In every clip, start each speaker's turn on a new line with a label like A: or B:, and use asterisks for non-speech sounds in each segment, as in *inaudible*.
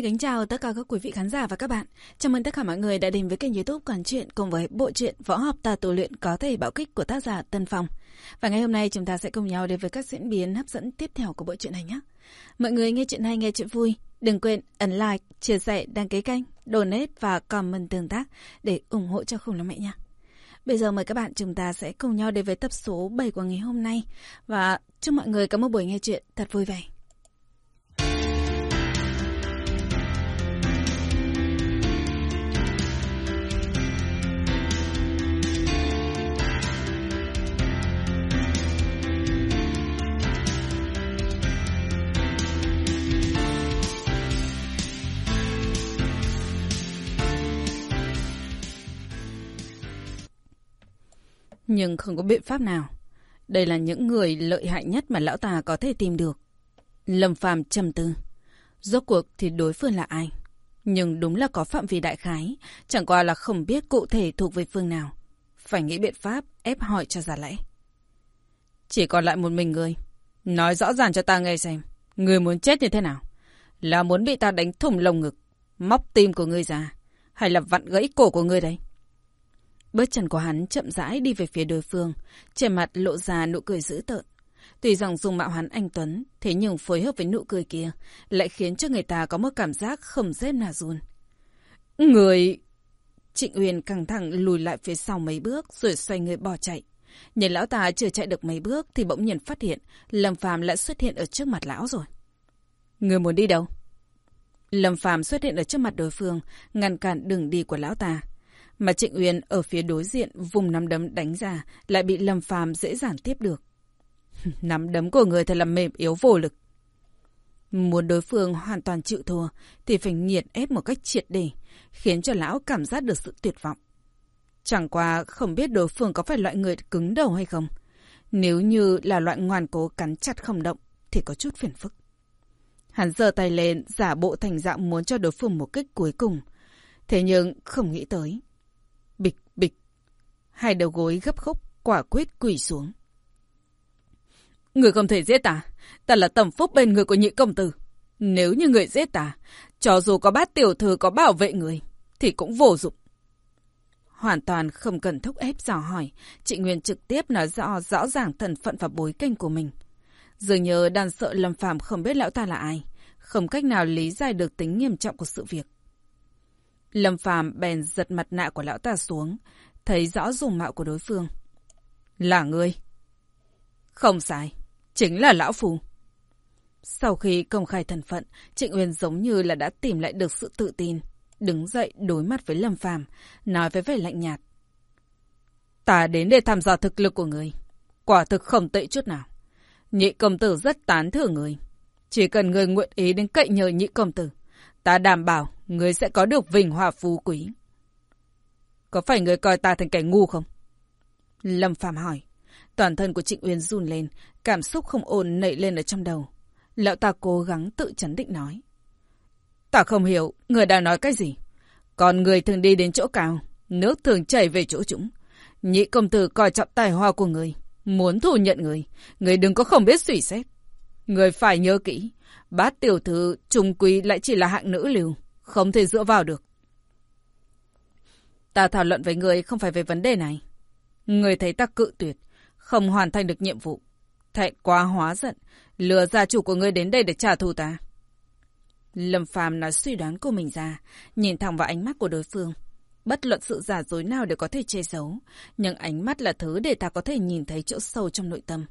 A: Xin kính chào tất cả các quý vị khán giả và các bạn. Chào mừng tất cả mọi người đã đến với kênh youtube Quản truyện cùng với bộ truyện Võ học tà tu luyện có thể bạo kích của tác giả Tân Phong. Và ngày hôm nay chúng ta sẽ cùng nhau đến với các diễn biến hấp dẫn tiếp theo của bộ truyện này nhé. Mọi người nghe chuyện hay nghe chuyện vui, đừng quên ấn like, chia sẻ, đăng ký kênh, donate và comment tương tác để ủng hộ cho khủng long mẹ nha. Bây giờ mời các bạn chúng ta sẽ cùng nhau đến với tập số 7 của ngày hôm nay và chúc mọi người có một buổi nghe chuyện thật vui vẻ. Nhưng không có biện pháp nào. Đây là những người lợi hại nhất mà lão ta có thể tìm được. Lâm Phàm trầm tư. Rốt cuộc thì đối phương là ai? Nhưng đúng là có phạm vi đại khái, chẳng qua là không biết cụ thể thuộc về phương nào. Phải nghĩ biện pháp ép hỏi cho giả lẽ. Chỉ còn lại một mình người. Nói rõ ràng cho ta nghe xem, người muốn chết như thế nào? Là muốn bị ta đánh thủng lồng ngực, móc tim của ngươi ra, hay là vặn gãy cổ của ngươi đấy? Bước chân của hắn chậm rãi đi về phía đối phương, trên mặt lộ ra nụ cười dữ tợn. Tuy rằng dùng mạo hắn anh Tuấn, thế nhưng phối hợp với nụ cười kia lại khiến cho người ta có một cảm giác không dép nào run. Người... Trịnh Uyên căng thẳng lùi lại phía sau mấy bước rồi xoay người bỏ chạy. Nhìn lão ta chưa chạy được mấy bước thì bỗng nhiên phát hiện Lâm Phàm lại xuất hiện ở trước mặt lão rồi. Người muốn đi đâu? Lâm Phàm xuất hiện ở trước mặt đối phương, ngăn cản đường đi của lão ta. Mà Trịnh Uyên ở phía đối diện vùng nắm đấm đánh ra lại bị Lâm Phàm dễ dàng tiếp được. *laughs* nắm đấm của người thật là mềm yếu vô lực. Muốn đối phương hoàn toàn chịu thua thì phải nghiền ép một cách triệt để, khiến cho lão cảm giác được sự tuyệt vọng. Chẳng qua không biết đối phương có phải loại người cứng đầu hay không. Nếu như là loại ngoan cố cắn chặt không động thì có chút phiền phức. Hắn giơ tay lên giả bộ thành dạng muốn cho đối phương một kích cuối cùng. Thế nhưng không nghĩ tới Hai đầu gối gấp khúc, quả quyết quỳ xuống. Người không thể giết ta. Ta là tầm phúc bên người của nhị công tử. Nếu như người giết ta, cho dù có bát tiểu thư có bảo vệ người, thì cũng vô dụng. Hoàn toàn không cần thúc ép dò hỏi, chị Nguyên trực tiếp nói rõ rõ ràng thân phận và bối cảnh của mình. Dường như đang sợ Lâm Phàm không biết lão ta là ai, không cách nào lý giải được tính nghiêm trọng của sự việc. Lâm Phàm bèn giật mặt nạ của lão ta xuống, thấy rõ dùng mạo của đối phương. Là ngươi. Không sai, chính là lão phù. Sau khi công khai thân phận, Trịnh Uyên giống như là đã tìm lại được sự tự tin, đứng dậy đối mặt với Lâm Phàm, nói với vẻ lạnh nhạt. Ta đến để thăm dò thực lực của người, quả thực không tệ chút nào. Nhị công tử rất tán thưởng người, chỉ cần người nguyện ý đến cậy nhờ nhị công tử, ta đảm bảo Người sẽ có được vinh hoa phú quý. Có phải người coi ta thành kẻ ngu không? Lâm Phạm hỏi. Toàn thân của Trịnh Uyên run lên, cảm xúc không ổn nảy lên ở trong đầu. Lão ta cố gắng tự chấn định nói. Ta không hiểu, người đang nói cái gì? Còn người thường đi đến chỗ cao, nước thường chảy về chỗ chúng. Nhị công tử coi trọng tài hoa của người, muốn thu nhận người, người đừng có không biết suy xét. Người phải nhớ kỹ, bát tiểu thư trung quý lại chỉ là hạng nữ liều. Không thể dựa vào được. Ta thảo luận với người không phải về vấn đề này. Người thấy ta cự tuyệt, không hoàn thành được nhiệm vụ. Thẹn quá hóa giận, lừa gia chủ của người đến đây để trả thù ta. Lâm Phàm nói suy đoán của mình ra, nhìn thẳng vào ánh mắt của đối phương. Bất luận sự giả dối nào đều có thể che giấu, nhưng ánh mắt là thứ để ta có thể nhìn thấy chỗ sâu trong nội tâm.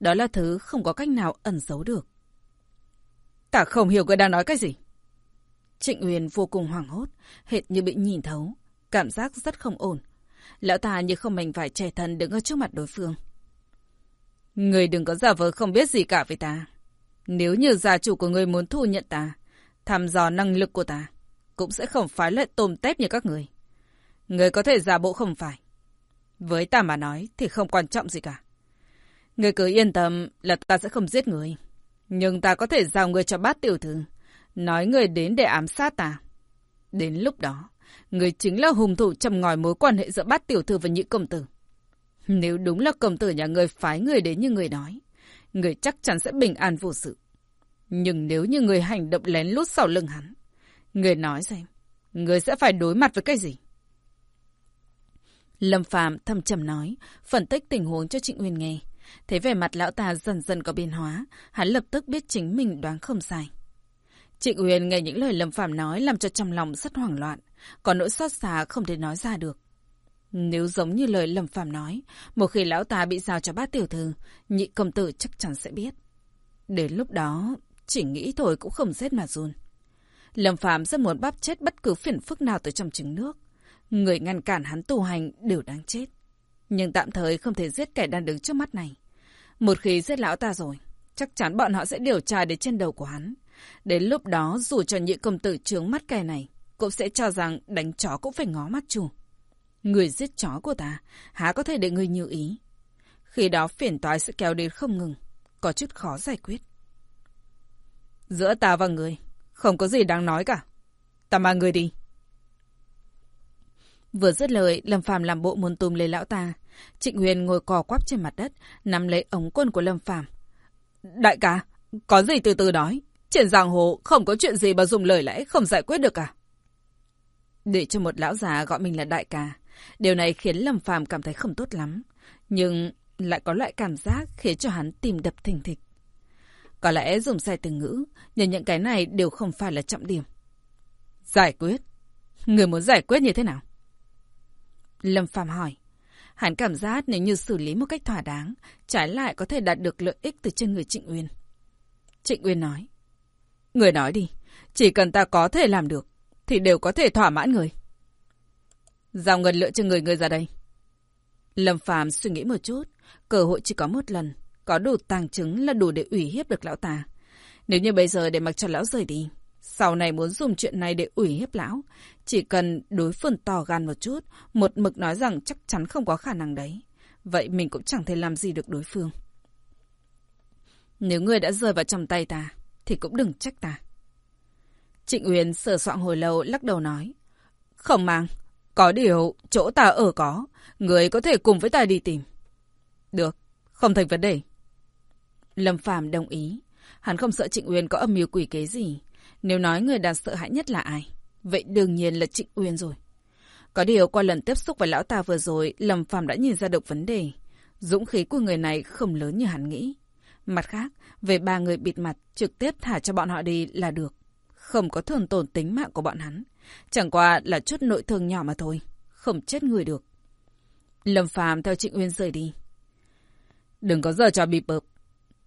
A: Đó là thứ không có cách nào ẩn giấu được. Ta không hiểu người đang nói cái gì. Trịnh Uyên vô cùng hoảng hốt, hệt như bị nhìn thấu, cảm giác rất không ổn. Lão ta như không mình phải trẻ thân đứng ở trước mặt đối phương. Người đừng có giả vờ không biết gì cả với ta. Nếu như gia chủ của người muốn thu nhận ta, thăm dò năng lực của ta, cũng sẽ không phái lợi tôm tép như các người. Người có thể giả bộ không phải. Với ta mà nói thì không quan trọng gì cả. Người cứ yên tâm là ta sẽ không giết người. Nhưng ta có thể giao người cho bát tiểu thư Nói người đến để ám sát ta. Đến lúc đó, người chính là hùng thủ châm ngòi mối quan hệ giữa bát tiểu thư và nhị công tử. Nếu đúng là công tử nhà người phái người đến như người nói, người chắc chắn sẽ bình an vô sự. Nhưng nếu như người hành động lén lút sau lưng hắn, Người nói xem, người sẽ phải đối mặt với cái gì? Lâm Phạm thầm trầm nói, phân tích tình huống cho Trịnh Uyên nghe. Thấy vẻ mặt lão ta dần dần có biến hóa, hắn lập tức biết chính mình đoán không sai. Trịnh Uyên nghe những lời Lâm Phạm nói làm cho trong lòng rất hoảng loạn, còn nỗi xót xa không thể nói ra được. Nếu giống như lời Lâm Phạm nói, một khi lão ta bị giao cho bát tiểu thư, nhị công tử chắc chắn sẽ biết. Đến lúc đó, chỉ nghĩ thôi cũng không rét mà run. Lâm Phạm rất muốn bắp chết bất cứ phiền phức nào từ trong trứng nước. Người ngăn cản hắn tu hành đều đáng chết. Nhưng tạm thời không thể giết kẻ đang đứng trước mắt này. Một khi giết lão ta rồi, chắc chắn bọn họ sẽ điều tra đến trên đầu của hắn. Đến lúc đó, dù cho nhị công tử trướng mắt kẻ này, cũng sẽ cho rằng đánh chó cũng phải ngó mắt chủ. Người giết chó của ta, há có thể để người như ý. Khi đó phiền toái sẽ kéo đến không ngừng, có chút khó giải quyết. Giữa ta và người, không có gì đáng nói cả. Ta mang người đi. Vừa dứt lời, Lâm Phàm làm bộ muốn tùm lấy lão ta. Trịnh Huyền ngồi cò quắp trên mặt đất, nắm lấy ống quần của Lâm Phàm. Đại ca, có gì từ từ nói. Trên giang hồ không có chuyện gì mà dùng lời lẽ không giải quyết được cả. Để cho một lão già gọi mình là đại ca, điều này khiến Lâm Phàm cảm thấy không tốt lắm, nhưng lại có loại cảm giác khiến cho hắn tìm đập thình thịch. Có lẽ dùng sai từ ngữ, nhưng những cái này đều không phải là trọng điểm. Giải quyết? Người muốn giải quyết như thế nào? Lâm Phàm hỏi. Hắn cảm giác nếu như xử lý một cách thỏa đáng, trái lại có thể đạt được lợi ích từ chân người Trịnh Uyên. Trịnh Uyên nói. Người nói đi, chỉ cần ta có thể làm được, thì đều có thể thỏa mãn người. Giao ngân lựa cho người người ra đây. Lâm Phàm suy nghĩ một chút, cơ hội chỉ có một lần, có đủ tàng chứng là đủ để ủy hiếp được lão ta. Nếu như bây giờ để mặc cho lão rời đi, sau này muốn dùng chuyện này để ủy hiếp lão, chỉ cần đối phương to gan một chút, một mực nói rằng chắc chắn không có khả năng đấy. Vậy mình cũng chẳng thể làm gì được đối phương. Nếu người đã rơi vào trong tay ta, thì cũng đừng trách ta. Trịnh Uyên sửa soạn hồi lâu lắc đầu nói. Không mang, có điều chỗ ta ở có, người có thể cùng với ta đi tìm. Được, không thành vấn đề. Lâm Phàm đồng ý. Hắn không sợ Trịnh Uyên có âm mưu quỷ kế gì. Nếu nói người đàn sợ hãi nhất là ai, vậy đương nhiên là Trịnh Uyên rồi. Có điều qua lần tiếp xúc với lão ta vừa rồi, Lâm Phàm đã nhìn ra được vấn đề. Dũng khí của người này không lớn như hắn nghĩ. Mặt khác, về ba người bịt mặt, trực tiếp thả cho bọn họ đi là được. Không có thường tổn tính mạng của bọn hắn. Chẳng qua là chút nội thương nhỏ mà thôi. Không chết người được. Lâm Phàm theo Trịnh Uyên rời đi. Đừng có giờ cho bị bợp.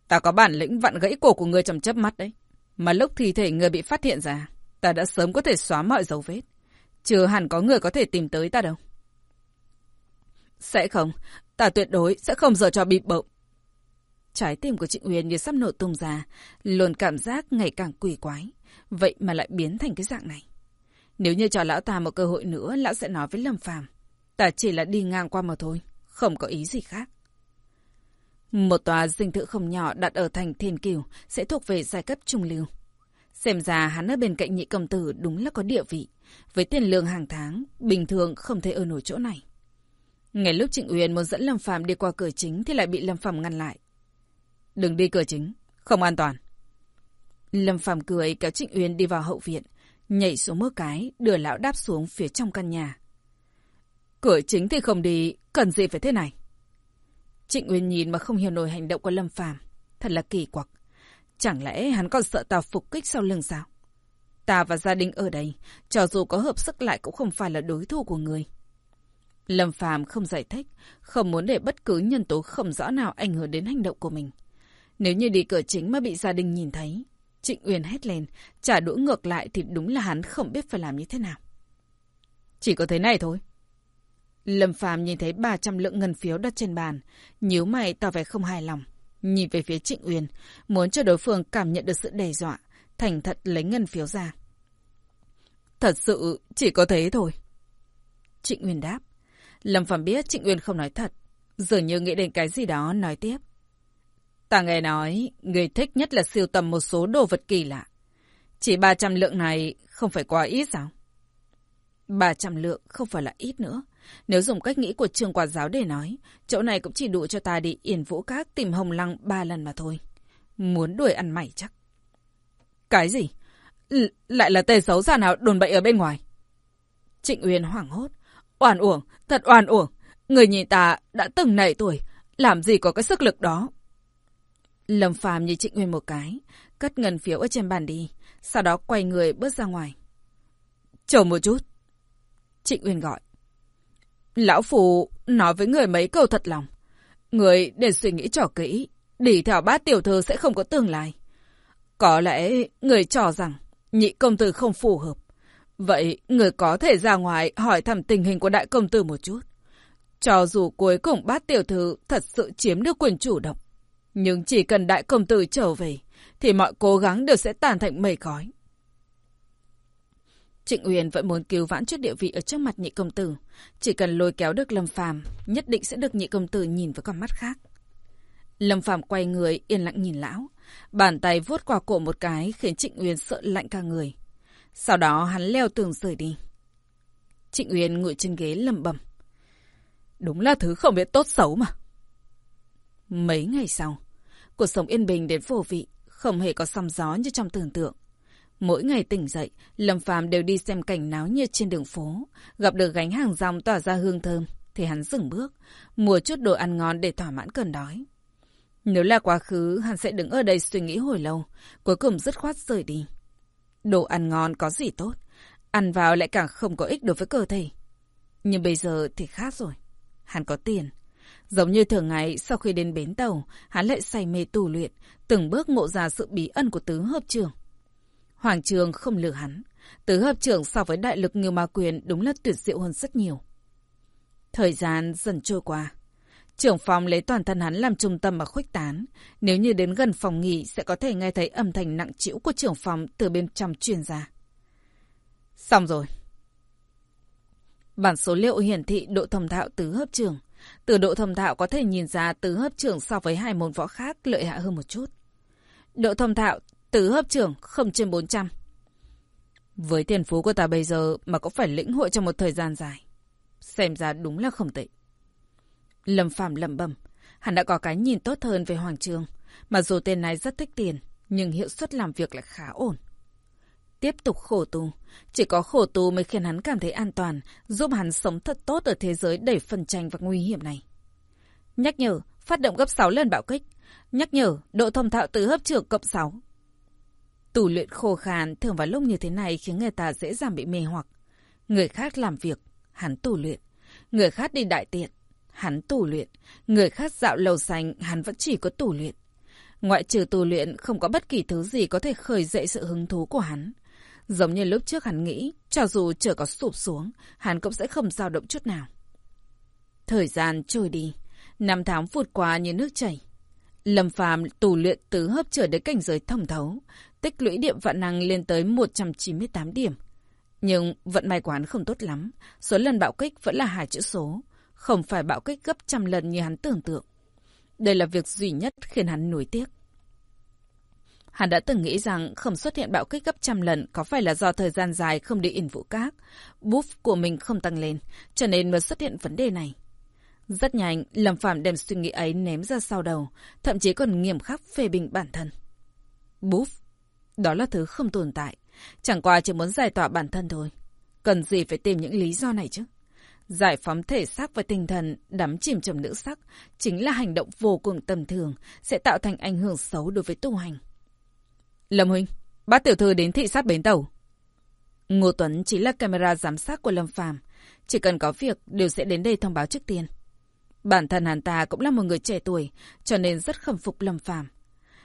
A: Ta có bản lĩnh vặn gãy cổ của người trong chớp mắt đấy. Mà lúc thi thể người bị phát hiện ra, ta đã sớm có thể xóa mọi dấu vết. Chưa hẳn có người có thể tìm tới ta đâu. Sẽ không, ta tuyệt đối sẽ không giờ cho bị bợm. Trái tim của Trịnh Uyên như sắp nổ tung ra, luôn cảm giác ngày càng quỷ quái. Vậy mà lại biến thành cái dạng này. Nếu như cho lão ta một cơ hội nữa, lão sẽ nói với Lâm Phàm Ta chỉ là đi ngang qua mà thôi, không có ý gì khác. Một tòa dinh thự không nhỏ đặt ở thành Thiên Kiều sẽ thuộc về giai cấp trung lưu. Xem ra hắn ở bên cạnh nhị công tử đúng là có địa vị. Với tiền lương hàng tháng, bình thường không thể ở nổi chỗ này. Ngay lúc Trịnh Uyên muốn dẫn Lâm Phàm đi qua cửa chính thì lại bị Lâm Phàm ngăn lại. Đừng đi cửa chính, không an toàn. Lâm Phàm cười kéo Trịnh Uyên đi vào hậu viện, nhảy xuống mớ cái, đưa lão đáp xuống phía trong căn nhà. Cửa chính thì không đi, cần gì phải thế này? Trịnh Uyên nhìn mà không hiểu nổi hành động của Lâm Phàm, thật là kỳ quặc. Chẳng lẽ hắn còn sợ ta phục kích sau lưng sao? Ta và gia đình ở đây, cho dù có hợp sức lại cũng không phải là đối thủ của người. Lâm Phàm không giải thích, không muốn để bất cứ nhân tố không rõ nào ảnh hưởng đến hành động của mình. Nếu như đi cửa chính mà bị gia đình nhìn thấy, Trịnh Uyên hét lên, trả đũa ngược lại thì đúng là hắn không biết phải làm như thế nào. Chỉ có thế này thôi. Lâm Phàm nhìn thấy 300 lượng ngân phiếu đặt trên bàn, nhíu mày tỏ vẻ không hài lòng. Nhìn về phía Trịnh Uyên, muốn cho đối phương cảm nhận được sự đe dọa, thành thật lấy ngân phiếu ra. Thật sự chỉ có thế thôi. Trịnh Uyên đáp. Lâm Phàm biết Trịnh Uyên không nói thật, dường như nghĩ đến cái gì đó nói tiếp. Ta nghe nói, người thích nhất là siêu tầm một số đồ vật kỳ lạ. Chỉ 300 lượng này không phải quá ít sao? 300 lượng không phải là ít nữa. Nếu dùng cách nghĩ của trường quản giáo để nói, chỗ này cũng chỉ đủ cho ta đi yển vũ các tìm hồng lăng ba lần mà thôi. Muốn đuổi ăn mày chắc. Cái gì? lại là tề xấu xa nào đồn bậy ở bên ngoài. Trịnh Uyên hoảng hốt. Oan uổng, thật oan uổng. Người nhìn ta đã từng nảy tuổi, làm gì có cái sức lực đó. Lâm Phàm như Trịnh Uyên một cái, cất ngân phiếu ở trên bàn đi, sau đó quay người bước ra ngoài. Chờ một chút. Trịnh Uyên gọi. Lão Phù nói với người mấy câu thật lòng. Người để suy nghĩ trò kỹ, đi theo bát tiểu thư sẽ không có tương lai. Có lẽ người cho rằng nhị công tử không phù hợp. Vậy người có thể ra ngoài hỏi thăm tình hình của đại công tử một chút. Cho dù cuối cùng bát tiểu thư thật sự chiếm được quyền chủ động. Nhưng chỉ cần đại công tử trở về, thì mọi cố gắng đều sẽ tàn thành mây khói. Trịnh Uyên vẫn muốn cứu vãn chút địa vị ở trước mặt nhị công tử. Chỉ cần lôi kéo được Lâm Phàm, nhất định sẽ được nhị công tử nhìn với con mắt khác. Lâm Phàm quay người, yên lặng nhìn lão. Bàn tay vuốt qua cổ một cái khiến Trịnh Uyên sợ lạnh cả người. Sau đó hắn leo tường rời đi. Trịnh Uyên ngồi trên ghế lầm bầm. Đúng là thứ không biết tốt xấu mà. Mấy ngày sau, cuộc sống yên bình đến vô vị, không hề có sóng gió như trong tưởng tượng. Mỗi ngày tỉnh dậy, Lâm Phàm đều đi xem cảnh náo nhiệt trên đường phố, gặp được gánh hàng rong tỏa ra hương thơm, thì hắn dừng bước, mua chút đồ ăn ngon để thỏa mãn cơn đói. Nếu là quá khứ, hắn sẽ đứng ở đây suy nghĩ hồi lâu, cuối cùng dứt khoát rời đi. Đồ ăn ngon có gì tốt, ăn vào lại càng không có ích đối với cơ thể. Nhưng bây giờ thì khác rồi, hắn có tiền. Giống như thường ngày, sau khi đến bến tàu, hắn lại say mê tù luyện, từng bước ngộ ra sự bí ẩn của tứ hợp trường. Hoàng Trường không lừa hắn. Tứ hợp trưởng so với đại lực ngưu ma quyền đúng là tuyệt diệu hơn rất nhiều. Thời gian dần trôi qua. Trưởng phòng lấy toàn thân hắn làm trung tâm mà khuếch tán. Nếu như đến gần phòng nghỉ sẽ có thể nghe thấy âm thanh nặng trĩu của trưởng phòng từ bên trong truyền ra. Xong rồi. Bản số liệu hiển thị độ thông thạo tứ hợp trưởng. Từ độ thông thạo có thể nhìn ra tứ hấp trưởng so với hai môn võ khác lợi hại hơn một chút. Độ thông thạo tứ hấp trưởng không trên 400. Với tiền phú của ta bây giờ mà cũng phải lĩnh hội trong một thời gian dài. Xem ra đúng là không tệ. Lâm Phạm lẩm bẩm, hắn đã có cái nhìn tốt hơn về Hoàng Trường. Mặc dù tên này rất thích tiền, nhưng hiệu suất làm việc lại khá ổn. Tiếp tục khổ tù. Chỉ có khổ tù mới khiến hắn cảm thấy an toàn, giúp hắn sống thật tốt ở thế giới đầy phần tranh và nguy hiểm này. Nhắc nhở, phát động gấp 6 lần bạo kích. Nhắc nhở, độ thông thạo từ hấp trưởng cộng 6. Tù luyện khô khan thường vào lúc như thế này khiến người ta dễ dàng bị mê hoặc. Người khác làm việc, hắn tù luyện. Người khác đi đại tiện, hắn tù luyện. Người khác dạo lầu xanh, hắn vẫn chỉ có tù luyện. Ngoại trừ tù luyện, không có bất kỳ thứ gì có thể khởi dậy sự hứng thú của hắn. Giống như lúc trước hắn nghĩ, cho dù trời có sụp xuống, hắn cũng sẽ không dao động chút nào. Thời gian trôi đi, năm tháng vụt qua như nước chảy. Lâm phàm tù luyện tứ hấp trở đến cảnh giới thông thấu, tích lũy điểm vạn năng lên tới 198 điểm. Nhưng vận may của hắn không tốt lắm, số lần bạo kích vẫn là hai chữ số, không phải bạo kích gấp trăm lần như hắn tưởng tượng. Đây là việc duy nhất khiến hắn nuối tiếc. Hắn đã từng nghĩ rằng không xuất hiện bạo kích gấp trăm lần có phải là do thời gian dài không đi ỉn vũ các, buff của mình không tăng lên, cho nên mới xuất hiện vấn đề này. Rất nhanh, Lâm Phạm đem suy nghĩ ấy ném ra sau đầu, thậm chí còn nghiêm khắc phê bình bản thân. Buff, đó là thứ không tồn tại, chẳng qua chỉ muốn giải tỏa bản thân thôi. Cần gì phải tìm những lý do này chứ? Giải phóng thể xác và tinh thần, đắm chìm trong nữ sắc, chính là hành động vô cùng tầm thường, sẽ tạo thành ảnh hưởng xấu đối với tu hành. Lâm Huynh, bác tiểu thư đến thị sát bến tàu. Ngô Tuấn chính là camera giám sát của Lâm Phàm Chỉ cần có việc, đều sẽ đến đây thông báo trước tiên. Bản thân hắn ta cũng là một người trẻ tuổi, cho nên rất khâm phục Lâm Phàm.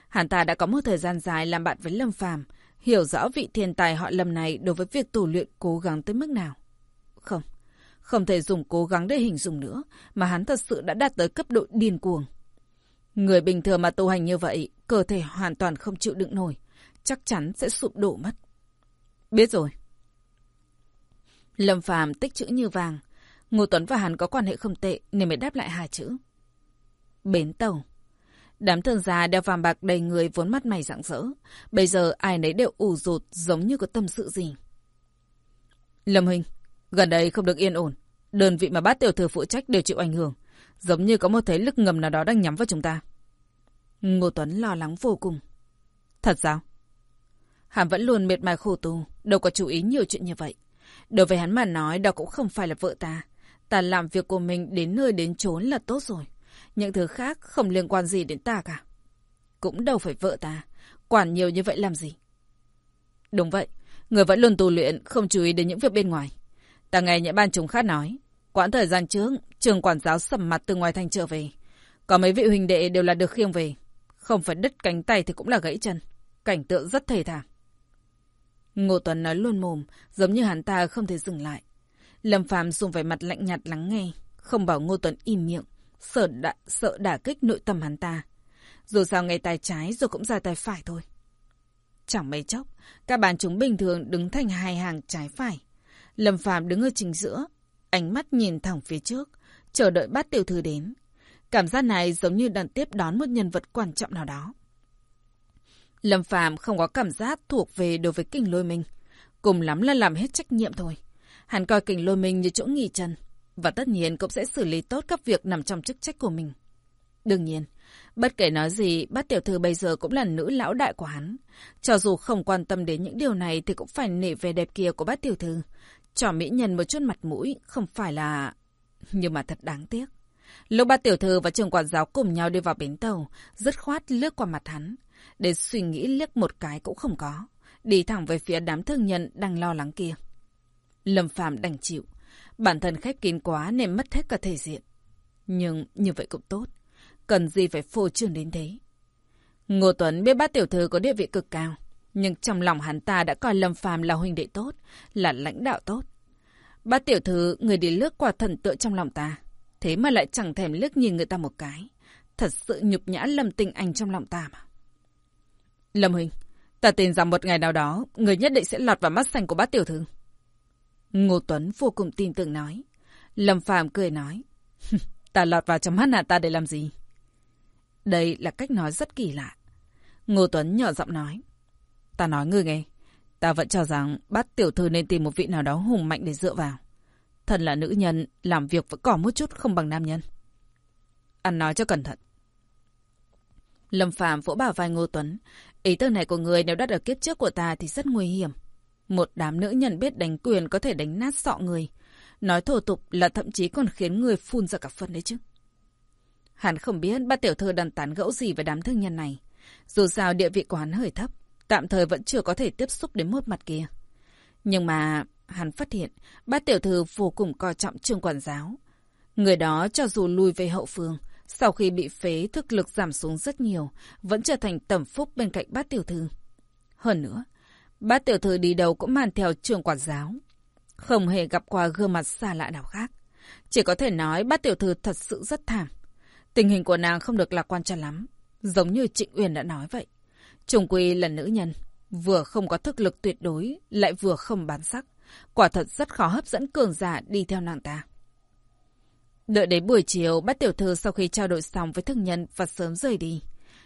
A: Hắn ta đã có một thời gian dài làm bạn với Lâm Phàm, hiểu rõ vị thiên tài họ Lâm này đối với việc tù luyện cố gắng tới mức nào. Không, không thể dùng cố gắng để hình dung nữa, mà hắn thật sự đã đạt tới cấp độ điên cuồng. Người bình thường mà tu hành như vậy, cơ thể hoàn toàn không chịu đựng nổi, chắc chắn sẽ sụp đổ mất. Biết rồi. Lâm Phàm tích chữ như vàng, Ngô Tuấn và hắn có quan hệ không tệ nên mới đáp lại hai chữ. Bến tàu. Đám thương gia đeo vàng bạc đầy người vốn mắt mày rạng rỡ. Bây giờ ai nấy đều ủ rụt giống như có tâm sự gì. Lâm Huynh, gần đây không được yên ổn. Đơn vị mà bát tiểu thừa phụ trách đều chịu ảnh hưởng. Giống như có một thế lực ngầm nào đó đang nhắm vào chúng ta. Ngô Tuấn lo lắng vô cùng. Thật sao? Hắn vẫn luôn miệt mài khổ tu, đâu có chú ý nhiều chuyện như vậy. Đối với hắn mà nói, đó cũng không phải là vợ ta. Ta làm việc của mình đến nơi đến chốn là tốt rồi. Những thứ khác không liên quan gì đến ta cả. Cũng đâu phải vợ ta. Quản nhiều như vậy làm gì? Đúng vậy. Người vẫn luôn tu luyện, không chú ý đến những việc bên ngoài. Ta nghe những ban chúng khác nói. Quãng thời gian trước, trường quản giáo sầm mặt từ ngoài thành trở về. Có mấy vị huynh đệ đều là được khiêng về. Không phải đứt cánh tay thì cũng là gãy chân. Cảnh tượng rất thề thảm. Ngô Tuấn nói luôn mồm, giống như hắn ta không thể dừng lại. Lâm Phàm dùng vẻ mặt lạnh nhạt lắng nghe, không bảo Ngô Tuấn im miệng, sợ đả, sợ đả kích nội tâm hắn ta. Dù sao ngay tay trái rồi cũng ra tay phải thôi. Chẳng mấy chốc, các bàn chúng bình thường đứng thành hai hàng trái phải. Lâm Phàm đứng ở chính giữa, ánh mắt nhìn thẳng phía trước, chờ đợi bát tiểu thư đến. Cảm giác này giống như đang tiếp đón một nhân vật quan trọng nào đó. Lâm Phàm không có cảm giác thuộc về đối với kình lôi minh. Cùng lắm là làm hết trách nhiệm thôi. Hắn coi kình lôi minh như chỗ nghỉ chân. Và tất nhiên cũng sẽ xử lý tốt các việc nằm trong chức trách của mình. Đương nhiên, bất kể nói gì, bát tiểu thư bây giờ cũng là nữ lão đại của hắn. Cho dù không quan tâm đến những điều này thì cũng phải nể về đẹp kia của bát tiểu thư. Cho mỹ nhân một chút mặt mũi, không phải là... Nhưng mà thật đáng tiếc. Lúc bát tiểu thư và trường quản giáo cùng nhau đi vào bến tàu, dứt khoát lướt qua mặt hắn để suy nghĩ liếc một cái cũng không có. Đi thẳng về phía đám thương nhân đang lo lắng kia. Lâm Phàm đành chịu. Bản thân khép kín quá nên mất hết cả thể diện. Nhưng như vậy cũng tốt. Cần gì phải phô trương đến thế. Ngô Tuấn biết bác tiểu thư có địa vị cực cao. Nhưng trong lòng hắn ta đã coi Lâm Phàm là huynh đệ tốt, là lãnh đạo tốt. Bác tiểu thư, người đi lướt qua thần tượng trong lòng ta. Thế mà lại chẳng thèm liếc nhìn người ta một cái. Thật sự nhục nhã Lâm Tình Anh trong lòng ta mà. Lâm Huỳnh, ta tin rằng một ngày nào đó, người nhất định sẽ lọt vào mắt xanh của bát tiểu thư. Ngô Tuấn vô cùng tin tưởng nói. Lâm Phạm cười nói. *laughs* ta lọt vào trong mắt nàng ta để làm gì? Đây là cách nói rất kỳ lạ. Ngô Tuấn nhỏ giọng nói. Ta nói ngươi nghe. Ta vẫn cho rằng bát tiểu thư nên tìm một vị nào đó hùng mạnh để dựa vào. Thần là nữ nhân, làm việc vẫn còn một chút không bằng nam nhân. Ăn nói cho cẩn thận. Lâm Phạm vỗ bảo vai Ngô Tuấn. Ý tưởng này của người nếu đã ở kiếp trước của ta thì rất nguy hiểm. Một đám nữ nhân biết đánh quyền có thể đánh nát sọ người. Nói thô tục là thậm chí còn khiến người phun ra cả phân đấy chứ. Hắn không biết ba tiểu thư đang tán gẫu gì với đám thương nhân này. Dù sao địa vị của hắn hơi thấp, tạm thời vẫn chưa có thể tiếp xúc đến một mặt kia. Nhưng mà hắn phát hiện ba tiểu thư vô cùng coi trọng trường quản giáo. Người đó cho dù lùi về hậu phương, sau khi bị phế thực lực giảm xuống rất nhiều, vẫn trở thành tẩm phúc bên cạnh bát tiểu thư. Hơn nữa, bát tiểu thư đi đầu cũng mang theo trường quản giáo. Không hề gặp qua gương mặt xa lạ nào khác. Chỉ có thể nói bát tiểu thư thật sự rất thảm. Tình hình của nàng không được lạc quan cho lắm. Giống như Trịnh Uyển đã nói vậy. Trung Quy là nữ nhân. Vừa không có thực lực tuyệt đối, lại vừa không bán sắc. Quả thật rất khó hấp dẫn cường giả đi theo nàng ta. Đợi đến buổi chiều, bắt tiểu thư sau khi trao đổi xong với thương nhân và sớm rời đi.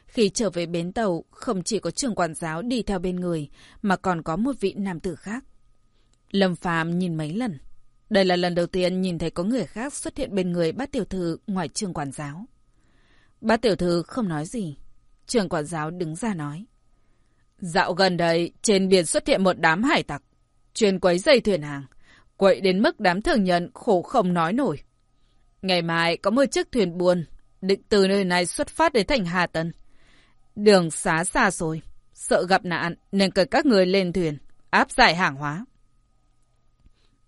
A: Khi trở về bến tàu, không chỉ có trưởng quản giáo đi theo bên người, mà còn có một vị nam tử khác. Lâm Phàm nhìn mấy lần. Đây là lần đầu tiên nhìn thấy có người khác xuất hiện bên người bát tiểu thư ngoài trường quản giáo. Bát tiểu thư không nói gì. Trường quản giáo đứng ra nói. Dạo gần đây, trên biển xuất hiện một đám hải tặc. Chuyên quấy dây thuyền hàng. Quậy đến mức đám thường nhân khổ không nói nổi. Ngày mai có một chiếc thuyền buồn, định từ nơi này xuất phát đến thành Hà Tân. Đường xá xa rồi, sợ gặp nạn nên cần các người lên thuyền, áp giải hàng hóa.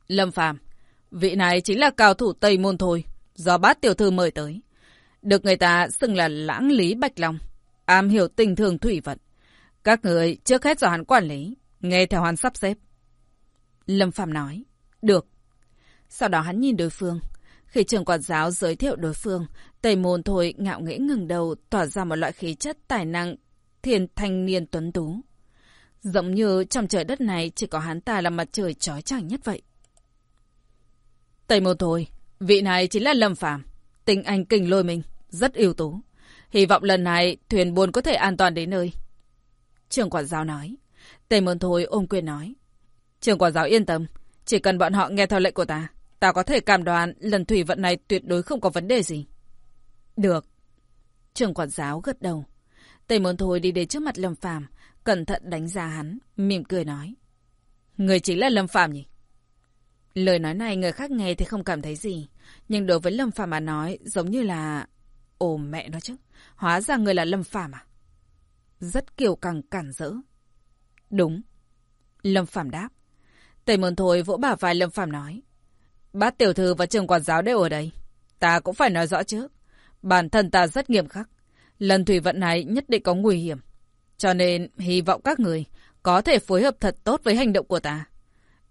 A: Lâm Phàm, vị này chính là cao thủ Tây Môn thôi, do bát tiểu thư mời tới. Được người ta xưng là lãng lý Bạch Long, am hiểu tình thường thủy vận. Các người trước hết do hắn quản lý, nghe theo hắn sắp xếp. Lâm Phàm nói, được. Sau đó hắn nhìn đối phương, khi trường quản giáo giới thiệu đối phương, Tây Môn Thôi ngạo nghễ ngừng đầu tỏa ra một loại khí chất tài năng thiền thanh niên tuấn tú. Giống như trong trời đất này chỉ có hắn ta là mặt trời trói chang nhất vậy. Tây Môn Thôi, vị này chính là Lâm Phàm tình anh kinh lôi mình, rất ưu tú. Hy vọng lần này thuyền buồn có thể an toàn đến nơi. Trường quản giáo nói. Tây Môn Thôi ôm quyền nói. Trường quản giáo yên tâm, chỉ cần bọn họ nghe theo lệnh của ta, Ta có thể cảm đoán lần thủy vận này tuyệt đối không có vấn đề gì. Được. Trường quản giáo gật đầu. Tây Môn Thôi đi đến trước mặt Lâm Phàm cẩn thận đánh giá hắn, mỉm cười nói. Người chính là Lâm Phạm nhỉ? Lời nói này người khác nghe thì không cảm thấy gì. Nhưng đối với Lâm Phạm mà nói giống như là... Ồ mẹ nó chứ. Hóa ra người là Lâm Phạm à? Rất kiều căng cản rỡ. Đúng. Lâm Phạm đáp. Tây Môn Thôi vỗ bả vai Lâm Phạm nói. Bát tiểu thư và trường quản giáo đều ở đây. Ta cũng phải nói rõ trước. Bản thân ta rất nghiêm khắc. Lần thủy vận này nhất định có nguy hiểm. Cho nên hy vọng các người có thể phối hợp thật tốt với hành động của ta.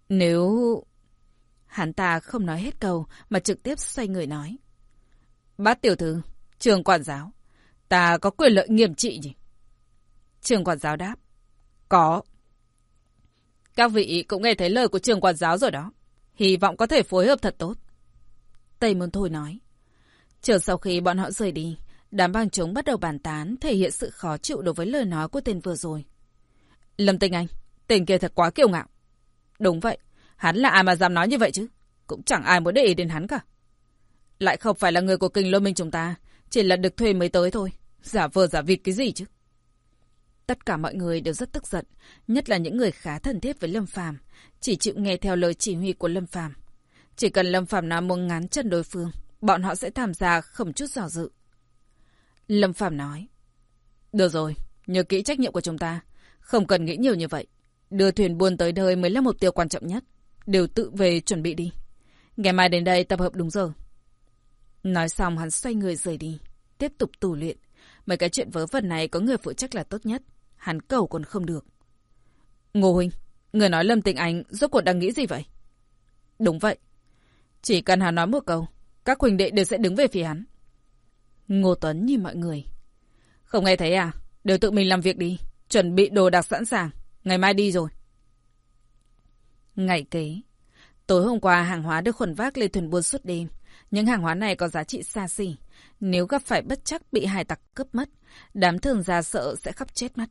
A: Nếu... Hắn ta không nói hết câu mà trực tiếp xoay người nói. Bát tiểu thư, trường quản giáo, ta có quyền lợi nghiêm trị nhỉ? Trường quản giáo đáp. Có. Các vị cũng nghe thấy lời của trường quản giáo rồi đó. Hy vọng có thể phối hợp thật tốt. Tây Môn Thôi nói. Chờ sau khi bọn họ rời đi, đám bang chúng bắt đầu bàn tán thể hiện sự khó chịu đối với lời nói của tên vừa rồi. Lâm Tinh Anh, tên kia thật quá kiêu ngạo. Đúng vậy, hắn là ai mà dám nói như vậy chứ? Cũng chẳng ai muốn để ý đến hắn cả. Lại không phải là người của kinh lôi minh chúng ta, chỉ là được thuê mới tới thôi. Giả vờ giả vịt cái gì chứ? Tất cả mọi người đều rất tức giận, nhất là những người khá thân thiết với Lâm Phàm, chỉ chịu nghe theo lời chỉ huy của Lâm Phàm. Chỉ cần Lâm Phàm nào muốn ngán chân đối phương, bọn họ sẽ tham gia không chút dò dự. Lâm Phàm nói, Được rồi, nhớ kỹ trách nhiệm của chúng ta, không cần nghĩ nhiều như vậy. Đưa thuyền buôn tới nơi mới là mục tiêu quan trọng nhất. Đều tự về chuẩn bị đi. Ngày mai đến đây tập hợp đúng giờ. Nói xong hắn xoay người rời đi. Tiếp tục tù luyện. Mấy cái chuyện vớ vẩn này có người phụ trách là tốt nhất. Hắn cầu còn không được. Ngô Huynh, người nói Lâm Tịnh Ánh rốt cuộc đang nghĩ gì vậy? Đúng vậy. Chỉ cần hắn nói một câu, các huynh đệ đều sẽ đứng về phía hắn. Ngô Tuấn nhìn mọi người. Không nghe thấy à? Đều tự mình làm việc đi. Chuẩn bị đồ đạc sẵn sàng. Ngày mai đi rồi. Ngày kế. Tối hôm qua hàng hóa được khuẩn vác lên thuyền buôn suốt đêm. Những hàng hóa này có giá trị xa xỉ. Nếu gặp phải bất chắc bị hải tặc cướp mất, đám thường gia sợ sẽ khóc chết mất.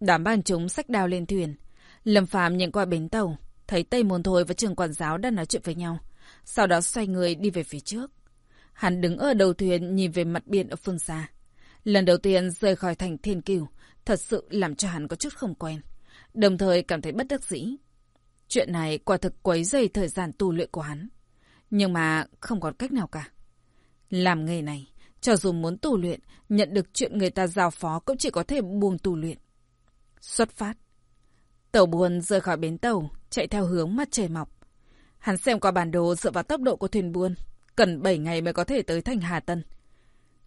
A: Đám ban chúng sách đao lên thuyền. Lâm Phàm nhìn qua bến tàu, thấy Tây Môn Thôi và trường quản giáo đang nói chuyện với nhau. Sau đó xoay người đi về phía trước. Hắn đứng ở đầu thuyền nhìn về mặt biển ở phương xa. Lần đầu tiên rời khỏi thành Thiên Cửu, thật sự làm cho hắn có chút không quen. Đồng thời cảm thấy bất đắc dĩ. Chuyện này quả thực quấy dày thời gian tu luyện của hắn. Nhưng mà không còn cách nào cả. Làm nghề này, cho dù muốn tu luyện, nhận được chuyện người ta giao phó cũng chỉ có thể buông tu luyện. Xuất phát. Tàu buôn rời khỏi bến tàu, chạy theo hướng mặt trời mọc. Hắn xem qua bản đồ dựa vào tốc độ của thuyền buôn, cần 7 ngày mới có thể tới thành Hà Tân.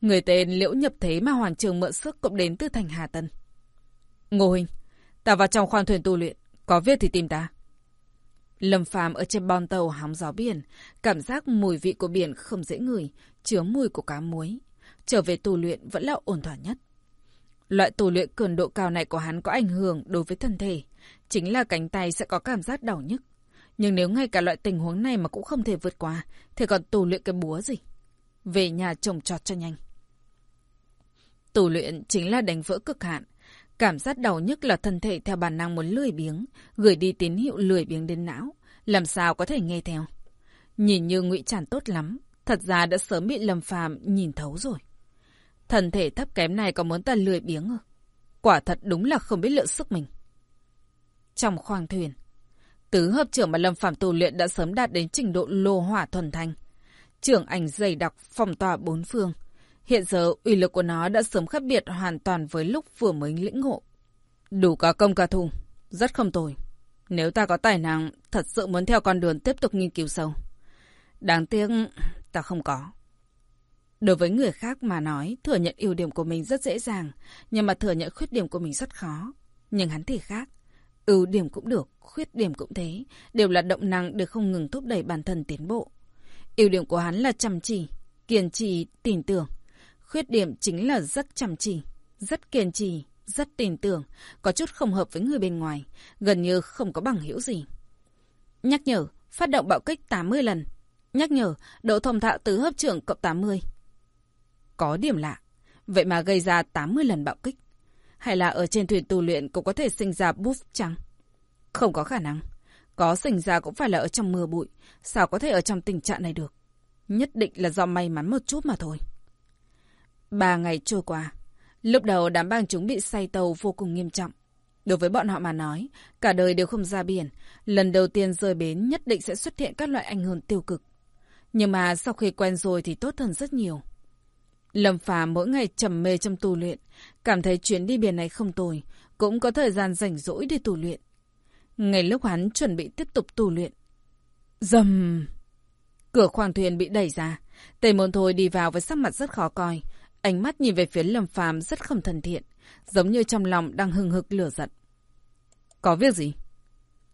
A: Người tên Liễu Nhập Thế mà Hoàng Trường mượn sức cũng đến từ thành Hà Tân. Ngô Huynh, ta vào trong khoang thuyền tu luyện, có việc thì tìm ta. Lâm Phàm ở trên bon tàu hóng gió biển, cảm giác mùi vị của biển không dễ ngửi, chứa mùi của cá muối. Trở về tu luyện vẫn là ổn thỏa nhất. Loại tù luyện cường độ cao này của hắn có ảnh hưởng đối với thân thể, chính là cánh tay sẽ có cảm giác đau nhức. Nhưng nếu ngay cả loại tình huống này mà cũng không thể vượt qua, thì còn tù luyện cái búa gì? Về nhà trồng trọt cho nhanh. Tù luyện chính là đánh vỡ cực hạn. Cảm giác đau nhức là thân thể theo bản năng muốn lười biếng, gửi đi tín hiệu lười biếng đến não. Làm sao có thể nghe theo? Nhìn như ngụy tràn tốt lắm, thật ra đã sớm bị lầm Phàm nhìn thấu rồi thần thể thấp kém này có muốn ta lười biếng không? Quả thật đúng là không biết lượng sức mình. Trong khoang thuyền, tứ hợp trưởng mà Lâm Phạm tu luyện đã sớm đạt đến trình độ lô hỏa thuần thanh. Trưởng ảnh dày đặc phòng tỏa bốn phương. Hiện giờ uy lực của nó đã sớm khác biệt hoàn toàn với lúc vừa mới lĩnh ngộ. Đủ cả công cả thù, rất không tồi. Nếu ta có tài năng, thật sự muốn theo con đường tiếp tục nghiên cứu sâu. Đáng tiếc, ta không có. Đối với người khác mà nói, thừa nhận ưu điểm của mình rất dễ dàng, nhưng mà thừa nhận khuyết điểm của mình rất khó. Nhưng hắn thì khác. Ưu điểm cũng được, khuyết điểm cũng thế, đều là động năng để không ngừng thúc đẩy bản thân tiến bộ. Ưu điểm của hắn là chăm chỉ, kiên trì, tin tưởng. Khuyết điểm chính là rất chăm chỉ, rất kiên trì, rất tin tưởng, có chút không hợp với người bên ngoài, gần như không có bằng hữu gì. Nhắc nhở, phát động bạo kích 80 lần. Nhắc nhở, độ thông thạo tứ hấp trưởng cộng 80. Có điểm lạ, vậy mà gây ra 80 lần bạo kích. Hay là ở trên thuyền tu luyện cũng có thể sinh ra buff chăng? Không có khả năng. Có sinh ra cũng phải là ở trong mưa bụi. Sao có thể ở trong tình trạng này được? Nhất định là do may mắn một chút mà thôi. Ba ngày trôi qua. Lúc đầu đám bang chúng bị say tàu vô cùng nghiêm trọng. Đối với bọn họ mà nói, cả đời đều không ra biển, lần đầu tiên rời bến nhất định sẽ xuất hiện các loại ảnh hưởng tiêu cực. Nhưng mà sau khi quen rồi thì tốt hơn rất nhiều. Lâm Phàm mỗi ngày trầm mê trong tu luyện, cảm thấy chuyến đi biển này không tồi, cũng có thời gian rảnh rỗi để tu luyện. Ngay lúc hắn chuẩn bị tiếp tục tu luyện. Dầm! Cửa khoang thuyền bị đẩy ra. Tề môn thôi đi vào với sắc mặt rất khó coi. Ánh mắt nhìn về phía Lâm Phàm rất không thân thiện, giống như trong lòng đang hừng hực lửa giận. Có việc gì?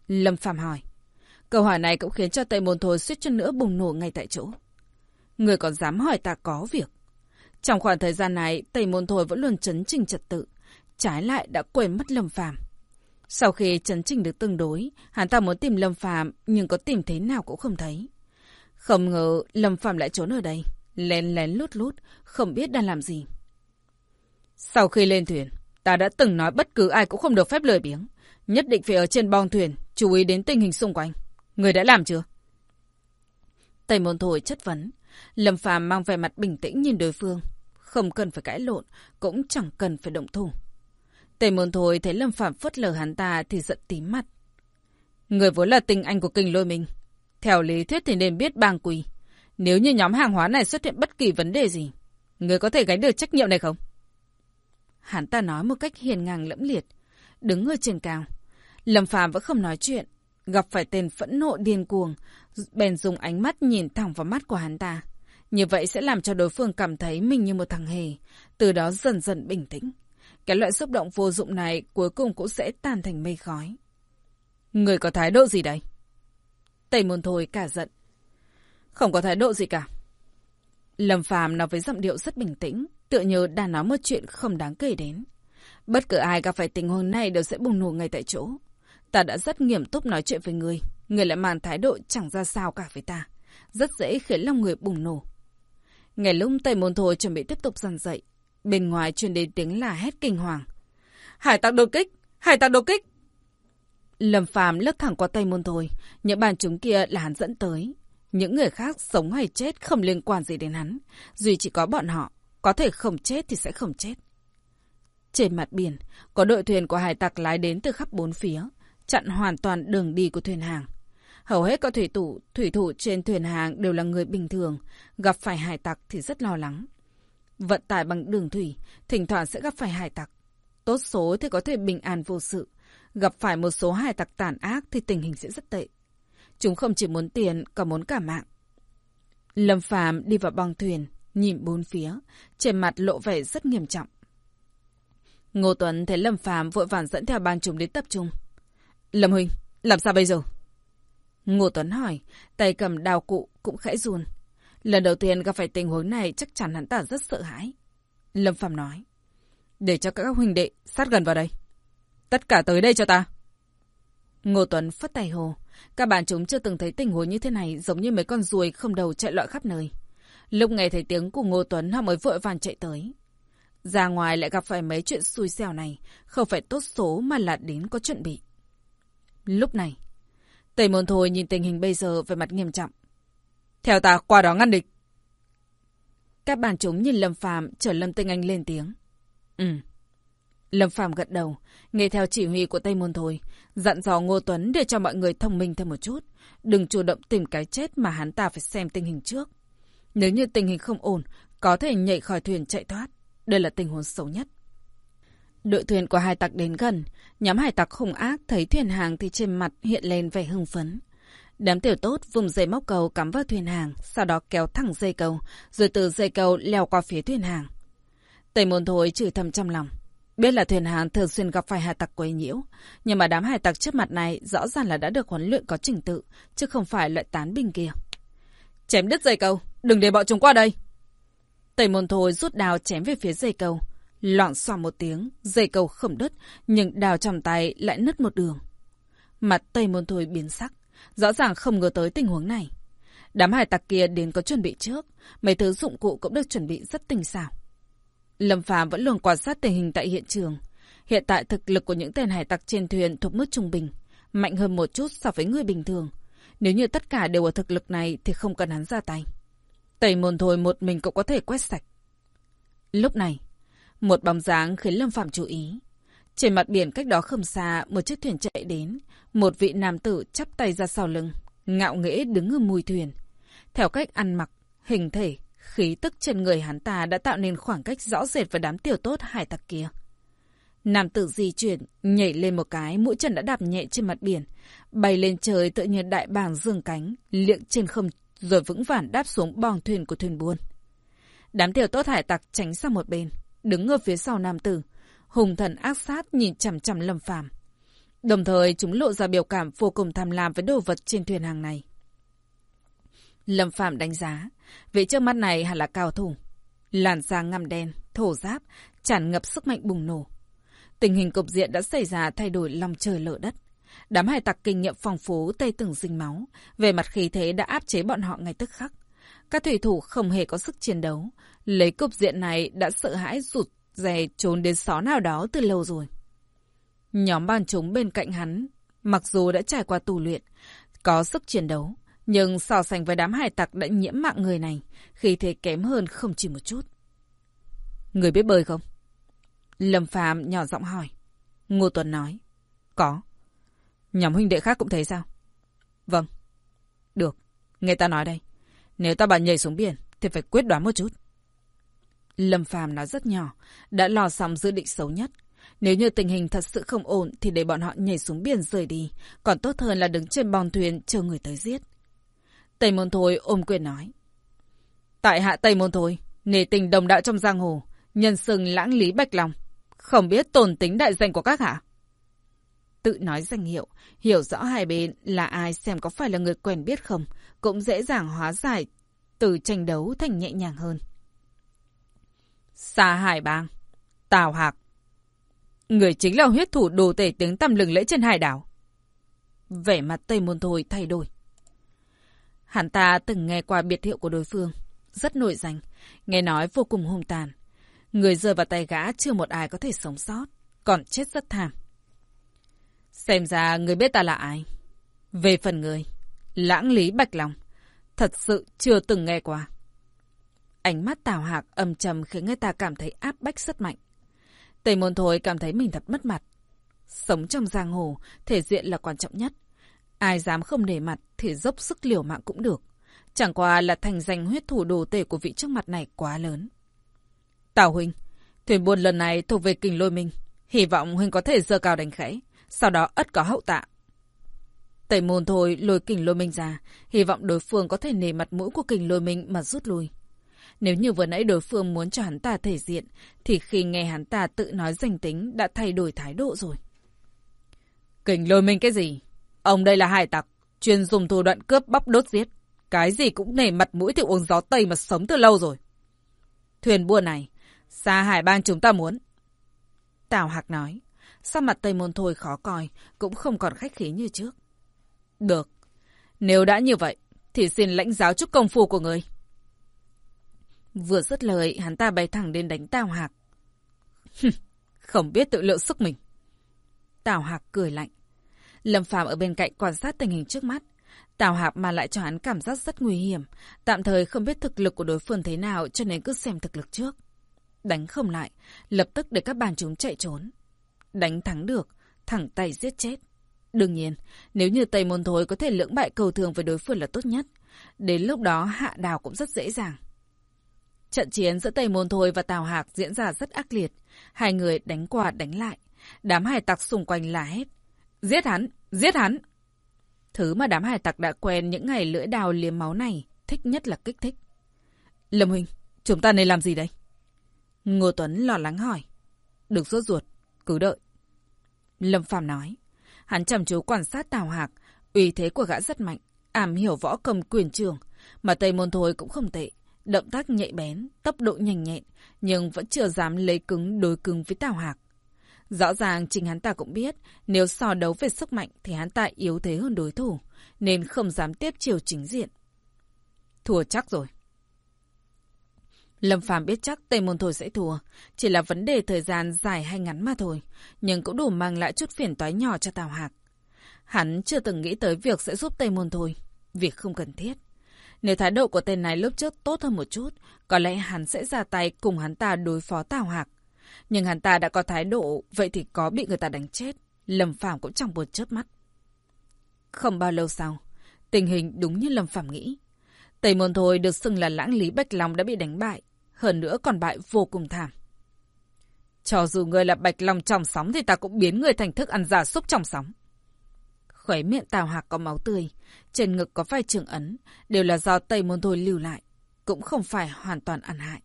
A: Lâm Phàm hỏi. Câu hỏi này cũng khiến cho Tề môn thôi suýt chân nữa bùng nổ ngay tại chỗ. Người còn dám hỏi ta có việc. Trong khoảng thời gian này, Tây môn thôi vẫn luôn chấn trình trật tự. Trái lại đã quên mất Lâm Phàm sau khi chấn trình được tương đối, hắn ta muốn tìm Lâm phàm nhưng có tìm thế nào cũng không thấy. Không ngờ Lâm phàm lại trốn ở đây, lén lén lút lút, không biết đang làm gì. Sau khi lên thuyền, ta đã từng nói bất cứ ai cũng không được phép lười biếng. Nhất định phải ở trên bong thuyền, chú ý đến tình hình xung quanh. Người đã làm chưa? Tây môn thổi chất vấn. Lâm phàm mang vẻ mặt bình tĩnh nhìn đối phương. Không cần phải cãi lộn, cũng chẳng cần phải động thủ. Tề môn thôi thấy Lâm Phạm phớt lờ hắn ta thì giận tím mặt. Người vốn là tình anh của kinh lôi mình. Theo lý thuyết thì nên biết bang quỳ. Nếu như nhóm hàng hóa này xuất hiện bất kỳ vấn đề gì, người có thể gánh được trách nhiệm này không? Hắn ta nói một cách hiền ngang lẫm liệt, đứng ở trên cao. Lâm Phạm vẫn không nói chuyện, gặp phải tên phẫn nộ điên cuồng, bèn dùng ánh mắt nhìn thẳng vào mắt của hắn ta. Như vậy sẽ làm cho đối phương cảm thấy mình như một thằng hề, từ đó dần dần bình tĩnh. Cái loại xúc động vô dụng này cuối cùng cũng sẽ tan thành mây khói. Người có thái độ gì đây? Tây môn thôi cả giận. Không có thái độ gì cả. Lâm Phàm nói với giọng điệu rất bình tĩnh, tựa như đang nói một chuyện không đáng kể đến. Bất cứ ai gặp phải tình huống này đều sẽ bùng nổ ngay tại chỗ. Ta đã rất nghiêm túc nói chuyện với người, người lại mang thái độ chẳng ra sao cả với ta. Rất dễ khiến lòng người bùng nổ. Ngày lúc Tây Môn Thôi chuẩn bị tiếp tục dần dậy, Bên ngoài truyền đến tiếng là hét kinh hoàng. Hải tặc đột kích! Hải tặc đột kích! Lâm Phàm lướt thẳng qua tay môn thôi. Những bàn chúng kia là hắn dẫn tới. Những người khác sống hay chết không liên quan gì đến hắn. Duy chỉ có bọn họ. Có thể không chết thì sẽ không chết. Trên mặt biển, có đội thuyền của hải tặc lái đến từ khắp bốn phía, chặn hoàn toàn đường đi của thuyền hàng. Hầu hết các thủy thủ, thủy thủ trên thuyền hàng đều là người bình thường, gặp phải hải tặc thì rất lo lắng. Vận tải bằng đường thủy, thỉnh thoảng sẽ gặp phải hải tặc. Tốt số thì có thể bình an vô sự. Gặp phải một số hải tặc tàn ác thì tình hình sẽ rất tệ. Chúng không chỉ muốn tiền, còn muốn cả mạng. Lâm Phàm đi vào bong thuyền, nhìn bốn phía, trên mặt lộ vẻ rất nghiêm trọng. Ngô Tuấn thấy Lâm Phàm vội vàng dẫn theo ban chúng đến tập trung. Lâm Huynh, làm sao bây giờ? Ngô Tuấn hỏi, tay cầm đào cụ cũng khẽ run. Lần đầu tiên gặp phải tình huống này chắc chắn hắn ta rất sợ hãi. Lâm Phạm nói. Để cho các huynh đệ sát gần vào đây. Tất cả tới đây cho ta. Ngô Tuấn phất tay hồ. Các bạn chúng chưa từng thấy tình huống như thế này giống như mấy con ruồi không đầu chạy loạn khắp nơi. Lúc nghe thấy tiếng của Ngô Tuấn họ mới vội vàng chạy tới. Ra ngoài lại gặp phải mấy chuyện xui xẻo này, không phải tốt số mà là đến có chuẩn bị. Lúc này, Tây Môn Thôi nhìn tình hình bây giờ về mặt nghiêm trọng. Theo ta qua đó ngăn địch. Các bàn chúng nhìn Lâm Phàm chờ Lâm Tinh Anh lên tiếng. Ừ. Lâm Phàm gật đầu, nghe theo chỉ huy của Tây Môn thôi, dặn dò Ngô Tuấn để cho mọi người thông minh thêm một chút, đừng chủ động tìm cái chết mà hắn ta phải xem tình hình trước. Nếu như tình hình không ổn, có thể nhảy khỏi thuyền chạy thoát, đây là tình huống xấu nhất. Đội thuyền của hải tặc đến gần, nhóm hải tặc hung ác thấy thuyền hàng thì trên mặt hiện lên vẻ hưng phấn. Đám tiểu tốt vùng dây móc cầu cắm vào thuyền hàng, sau đó kéo thẳng dây cầu, rồi từ dây cầu leo qua phía thuyền hàng. Tây môn thối chửi thầm trong lòng. Biết là thuyền hàng thường xuyên gặp phải hải tặc quấy nhiễu, nhưng mà đám hải tặc trước mặt này rõ ràng là đã được huấn luyện có trình tự, chứ không phải loại tán bình kia. Chém đứt dây cầu, đừng để bọn chúng qua đây. Tây môn thôi rút đào chém về phía dây cầu. Loạn xoa một tiếng, dây cầu không đứt, nhưng đào trong tay lại nứt một đường. Mặt Tây môn thôi biến sắc, Rõ ràng không ngờ tới tình huống này. Đám hải tặc kia đến có chuẩn bị trước, mấy thứ dụng cụ cũng được chuẩn bị rất tinh xảo. Lâm Phàm vẫn luôn quan sát tình hình tại hiện trường. Hiện tại thực lực của những tên hải tặc trên thuyền thuộc mức trung bình, mạnh hơn một chút so với người bình thường. Nếu như tất cả đều ở thực lực này thì không cần hắn ra tay. Tẩy môn thôi một mình cũng có thể quét sạch. Lúc này, một bóng dáng khiến Lâm Phạm chú ý. Trên mặt biển cách đó không xa, một chiếc thuyền chạy đến. Một vị nam tử chắp tay ra sau lưng, ngạo nghễ đứng ở mùi thuyền. Theo cách ăn mặc, hình thể, khí tức trên người hắn ta đã tạo nên khoảng cách rõ rệt với đám tiểu tốt hải tặc kia. Nam tử di chuyển, nhảy lên một cái, mũi chân đã đạp nhẹ trên mặt biển, bay lên trời tự như đại bàng dương cánh, liệng trên không rồi vững vàng đáp xuống bong thuyền của thuyền buôn. Đám tiểu tốt hải tặc tránh sang một bên, đứng ở phía sau nam tử, hùng thần ác sát nhìn chằm chằm lâm phàm. Đồng thời chúng lộ ra biểu cảm vô cùng tham lam với đồ vật trên thuyền hàng này. Lâm Phạm đánh giá, vị trước mắt này hẳn là cao thủ. Làn da ngăm đen, thổ giáp, tràn ngập sức mạnh bùng nổ. Tình hình cục diện đã xảy ra thay đổi lòng trời lở đất. Đám hải tặc kinh nghiệm phong phú tây từng dinh máu, về mặt khí thế đã áp chế bọn họ ngay tức khắc. Các thủy thủ không hề có sức chiến đấu, lấy cục diện này đã sợ hãi rụt rè trốn đến xó nào đó từ lâu rồi. Nhóm bàn chúng bên cạnh hắn, mặc dù đã trải qua tù luyện, có sức chiến đấu, nhưng so sánh với đám hải tặc đã nhiễm mạng người này, khi thế kém hơn không chỉ một chút. Người biết bơi không? Lâm Phàm nhỏ giọng hỏi. Ngô Tuấn nói. Có. Nhóm huynh đệ khác cũng thấy sao? Vâng. Được. Nghe ta nói đây. Nếu ta bạn nhảy xuống biển, thì phải quyết đoán một chút. Lâm Phàm nói rất nhỏ, đã lo xong dự định xấu nhất. Nếu như tình hình thật sự không ổn thì để bọn họ nhảy xuống biển rời đi, còn tốt hơn là đứng trên bòn thuyền chờ người tới giết. Tây Môn Thôi ôm quyền nói. Tại hạ Tây Môn Thôi, nề tình đồng đạo trong giang hồ, nhân sừng lãng lý bạch lòng. Không biết tồn tính đại danh của các hạ? Tự nói danh hiệu, hiểu rõ hai bên là ai xem có phải là người quen biết không, cũng dễ dàng hóa giải từ tranh đấu thành nhẹ nhàng hơn xa Hải Bang, Tào Hạc. Người chính là huyết thủ đồ tể tiếng tầm lừng lễ trên hải đảo. Vẻ mặt Tây Môn Thôi thay đổi. Hắn ta từng nghe qua biệt hiệu của đối phương, rất nổi danh, nghe nói vô cùng hung tàn. Người rơi vào tay gã chưa một ai có thể sống sót, còn chết rất thảm. Xem ra người biết ta là ai. Về phần người, lãng lý bạch lòng, thật sự chưa từng nghe qua. Ánh mắt Tào Hạc âm trầm khiến người ta cảm thấy áp bách rất mạnh. Tây Môn Thôi cảm thấy mình thật mất mặt. Sống trong giang hồ, thể diện là quan trọng nhất. Ai dám không để mặt thì dốc sức liều mạng cũng được. Chẳng qua là thành danh huyết thủ đồ tể của vị trước mặt này quá lớn. Tào Huynh, thuyền buôn lần này thuộc về kình lôi minh. Hy vọng Huynh có thể dơ cao đánh khẽ, sau đó ất có hậu tạ. Tẩy môn thôi lôi kình lôi minh ra, hy vọng đối phương có thể nề mặt mũi của kình lôi minh mà rút lui. Nếu như vừa nãy đối phương muốn cho hắn ta thể diện, thì khi nghe hắn ta tự nói danh tính đã thay đổi thái độ rồi. Kình lôi minh cái gì? Ông đây là hải tặc, chuyên dùng thủ đoạn cướp bóc đốt giết. Cái gì cũng nể mặt mũi thì uống gió Tây mà sống từ lâu rồi. Thuyền buôn này, xa hải bang chúng ta muốn. Tào Hạc nói, sao mặt Tây Môn Thôi khó coi, cũng không còn khách khí như trước. Được, nếu đã như vậy, thì xin lãnh giáo chút công phu của người. Vừa dứt lời, hắn ta bay thẳng đến đánh Tào Hạc. không biết tự lượng sức mình. Tào Hạc cười lạnh. Lâm Phàm ở bên cạnh quan sát tình hình trước mắt. Tào Hạc mà lại cho hắn cảm giác rất nguy hiểm. Tạm thời không biết thực lực của đối phương thế nào cho nên cứ xem thực lực trước. Đánh không lại, lập tức để các bàn chúng chạy trốn. Đánh thắng được, thẳng tay giết chết. Đương nhiên, nếu như Tây Môn Thối có thể lưỡng bại cầu thường với đối phương là tốt nhất. Đến lúc đó hạ đào cũng rất dễ dàng. Trận chiến giữa Tây Môn Thôi và Tào Hạc diễn ra rất ác liệt. Hai người đánh qua đánh lại. Đám hải tặc xung quanh là hết. Giết hắn! Giết hắn! Thứ mà đám hải tặc đã quen những ngày lưỡi đào liếm máu này thích nhất là kích thích. Lâm Huynh, chúng ta nên làm gì đây? Ngô Tuấn lo lắng hỏi. Được rốt ruột, cứ đợi. Lâm Phàm nói. Hắn chăm chú quan sát Tào Hạc, uy thế của gã rất mạnh, ảm hiểu võ cầm quyền trường, mà Tây Môn Thôi cũng không tệ. Động tác nhạy bén, tốc độ nhanh nhẹn, nhưng vẫn chưa dám lấy cứng đối cứng với Tào Hạc. Rõ ràng chính hắn ta cũng biết, nếu so đấu về sức mạnh thì hắn ta yếu thế hơn đối thủ, nên không dám tiếp chiều chính diện. Thua chắc rồi. Lâm Phàm biết chắc Tây Môn Thôi sẽ thua, chỉ là vấn đề thời gian dài hay ngắn mà thôi, nhưng cũng đủ mang lại chút phiền toái nhỏ cho Tào Hạc. Hắn chưa từng nghĩ tới việc sẽ giúp Tây Môn Thôi, việc không cần thiết. Nếu thái độ của tên này lúc trước tốt hơn một chút, có lẽ hắn sẽ ra tay cùng hắn ta đối phó Tào Hạc. Nhưng hắn ta đã có thái độ, vậy thì có bị người ta đánh chết. Lâm Phạm cũng chẳng buồn chớp mắt. Không bao lâu sau, tình hình đúng như Lâm Phạm nghĩ. Tây Môn Thôi được xưng là lãng lý Bạch Long đã bị đánh bại, hơn nữa còn bại vô cùng thảm. Cho dù người là Bạch Long trong sóng thì ta cũng biến người thành thức ăn giả súc trong sóng. Khóe miệng Tào Hạc có máu tươi, trên ngực có vài trường ấn, đều là do Tây Môn Thôi lưu lại, cũng không phải hoàn toàn ăn hại.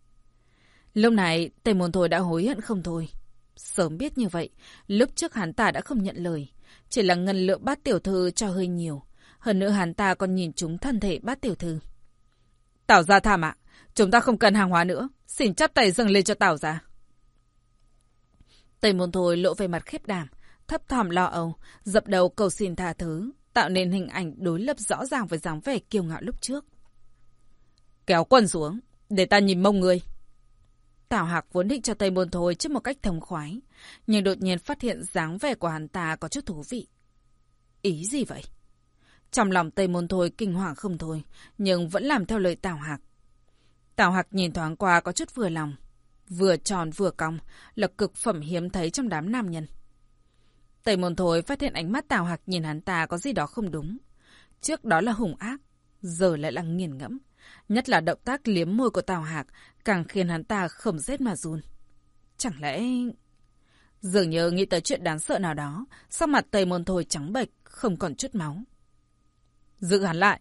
A: Lúc này, Tây Môn Thôi đã hối hận không thôi. Sớm biết như vậy, lúc trước hắn ta đã không nhận lời, chỉ là ngân lượng bát tiểu thư cho hơi nhiều. Hơn nữa hắn ta còn nhìn chúng thân thể bát tiểu thư. Tào gia tham ạ, chúng ta không cần hàng hóa nữa, xin chắp tay dâng lên cho Tào gia. Tây Môn Thôi lộ về mặt khép đảm, thấp thỏm lo âu, dập đầu cầu xin tha thứ, tạo nên hình ảnh đối lập rõ ràng với dáng vẻ kiêu ngạo lúc trước. Kéo quần xuống, để ta nhìn mông người. Tào Hạc vốn định cho Tây Môn Thôi trước một cách thông khoái, nhưng đột nhiên phát hiện dáng vẻ của hắn ta có chút thú vị. Ý gì vậy? Trong lòng Tây Môn Thôi kinh hoàng không thôi, nhưng vẫn làm theo lời Tào Hạc. Tào Hạc nhìn thoáng qua có chút vừa lòng. Vừa tròn vừa cong, là cực phẩm hiếm thấy trong đám nam nhân. Tây Môn Thôi phát hiện ánh mắt Tào Hạc nhìn hắn ta có gì đó không đúng. Trước đó là hùng ác, giờ lại là nghiền ngẫm. Nhất là động tác liếm môi của Tào Hạc càng khiến hắn ta không rét mà run. Chẳng lẽ... Dường như nghĩ tới chuyện đáng sợ nào đó, sắc mặt Tây Môn Thôi trắng bệch, không còn chút máu. Giữ hắn lại.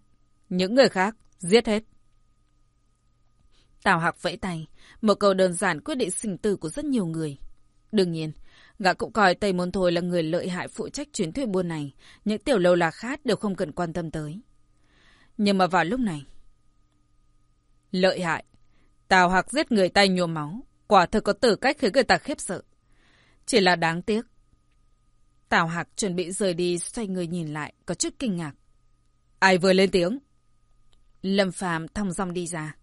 A: Những người khác, giết hết. Tào Hạc vẫy tay, một câu đơn giản quyết định sinh tử của rất nhiều người. Đương nhiên, gã cũng coi Tây Môn Thôi là người lợi hại phụ trách chuyến thuyền buôn này, những tiểu lâu lạc khác đều không cần quan tâm tới. Nhưng mà vào lúc này... Lợi hại. Tào Hạc giết người tay nhuộm máu, quả thực có tử cách khiến người ta khiếp sợ. Chỉ là đáng tiếc. Tào Hạc chuẩn bị rời đi, xoay người nhìn lại, có chút kinh ngạc. Ai vừa lên tiếng? Lâm Phàm thong dong đi ra.